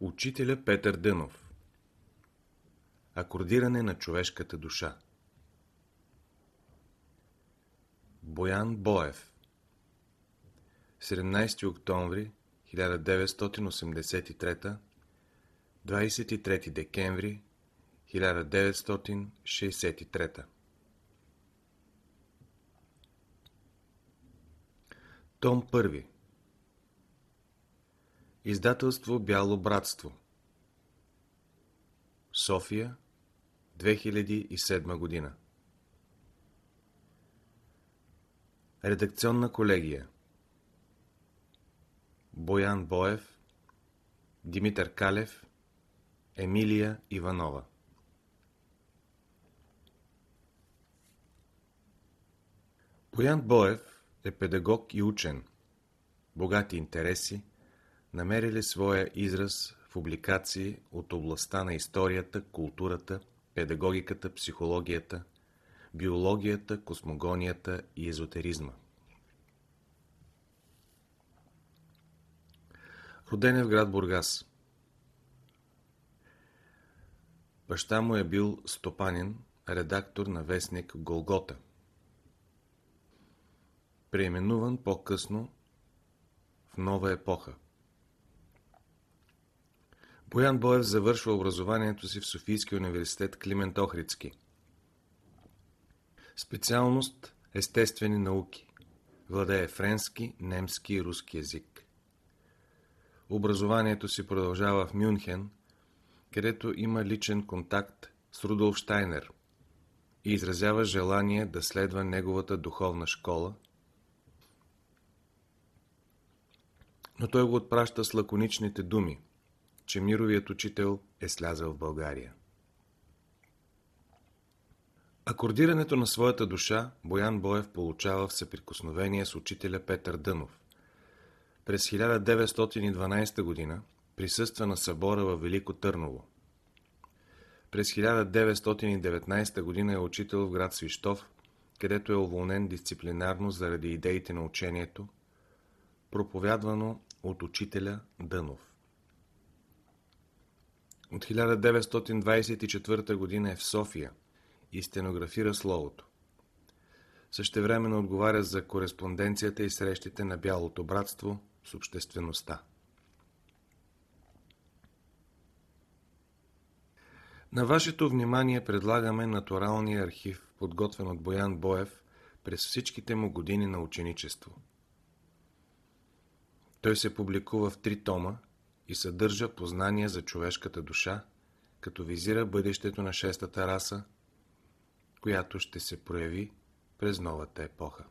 Учителя Петър Дънов. Акордиране на човешката душа. Боян Боев. 17 октомври 1983 23 декември 1963 Том 1 Издателство Бяло братство София 2007 година. Редакционна колегия. Боян Боев Димитър Калев Емилия Иванова. Боян Боев е педагог и учен. Богати интереси, намерили своя израз в публикации от областта на историята, културата, педагогиката, психологията, биологията, космогонията и езотеризма. Роден е в град Бургас. Баща му е бил стопанин, редактор на вестник Голгота. Преименуван по-късно в нова епоха. Боян Боев завършва образованието си в Софийския университет Климент Охридски. Специалност Естествени науки. Владее френски, немски и руски язик. Образованието си продължава в Мюнхен, където има личен контакт с Рудолф Штайнер и изразява желание да следва неговата духовна школа, но той го отпраща с лаконичните думи – че мировият учител е слязал в България. Акордирането на своята душа Боян Боев получава в съприкосновение с учителя Петър Дънов. През 1912 г. присъства на събора във Велико Търново. През 1919 г. е учител в град Свищов, където е уволнен дисциплинарно заради идеите на учението, проповядвано от учителя Дънов. От 1924 г. е в София и стенографира словото. Същевременно отговаря за кореспонденцията и срещите на Бялото братство с обществеността. На вашето внимание предлагаме натуралния архив, подготвен от Боян Боев през всичките му години на ученичество. Той се публикува в три тома и съдържа познания за човешката душа, като визира бъдещето на шестата раса, която ще се прояви през новата епоха.